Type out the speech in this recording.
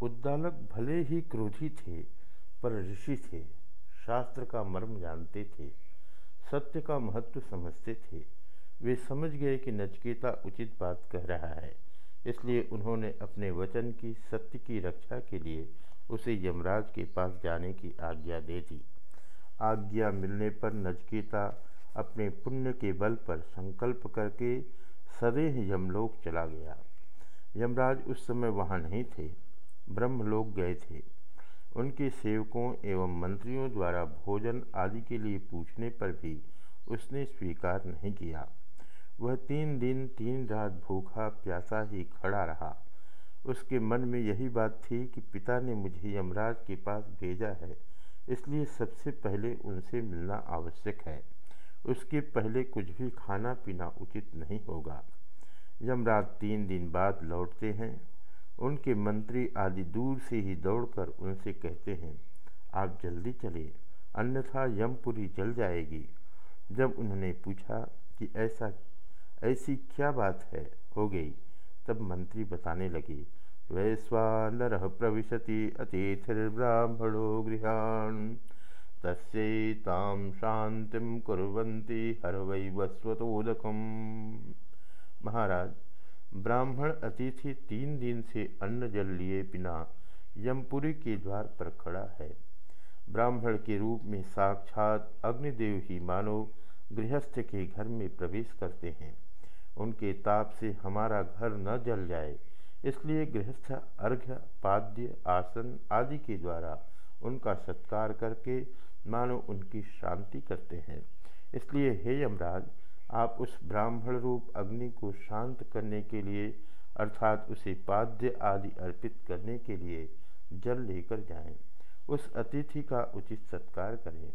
उद्दालक भले ही क्रोधी थे, पर ऋषि थे, शास्त्र का मर्म जानते थे, सत्य का महत्व समझते थे। वे समझ गए कि नचकेता उचित बात कह रहा है, इसलिए उन्होंने अपने वचन की, सत्य की रक्षा के लिए उसे यमराज के पास जाने की आज्ञा दे दी। आज्ञा मिलने पर नचकेता अपने पुण्य के बल पर संकल्प करके सदैह यमलोक चला गया। यमराज उस समय वहाँ नहीं थे। ब्रह्मलोक गए थे। उनके सेवकों एवं मंत्रियों द्वारा भोजन आदि के लिए पूछने पर भी उसने स्वीकार नहीं किया। वह तीन दिन, तीन रात भूखा प्यासा ही खड़ा रहा। उसके मन में यही बात थी कि पिता ने मुझे यमराज के पास भेजा है, इसलिए सबसे पहले उनसे मिलना आवश्यक है। उसके पहले कुछ भी खाना पीना उचित नहीं होगा। यमराज तीन दिन बाद लौटते हैं। उनके मंत्री आदि दूर से ही दौड़कर उनसे कहते हैं, आप जल्दी चले अन्यथा यमपुरी जल जाएगी। जब उन्होंने पूछा कि ऐसा, ऐसी क्या बात है, हो गई, तब मंत्री बताने लगे वैश्वानर प्रविशति अतिथिर्ब्राह्मणो गृहान तस्ताम शांतिम कुरंती हर वै वस्वतोदकम। महाराज ब्राह्मण अतिथि तीन दिन से अन्न जल लिए बिना यमपुरी के द्वार पर खड़ा है। ब्राह्मण के रूप में साक्षात अग्निदेव ही मानो गृहस्थ के घर में प्रवेश करते हैं। उनके ताप से हमारा घर न जल जाए, इसलिए गृहस्थ अर्घ्य पाद्य, आसन आदि के द्वारा उनका सत्कार करके मानो उनकी शांति करते हैं। इसलिए हे यमराज आप उस ब्राह्मण रूप अग्नि को शांत करने के लिए अर्थात उसे पाद्य आदि अर्पित करने के लिए जल लेकर जाएँ, उस अतिथि का उचित सत्कार करें।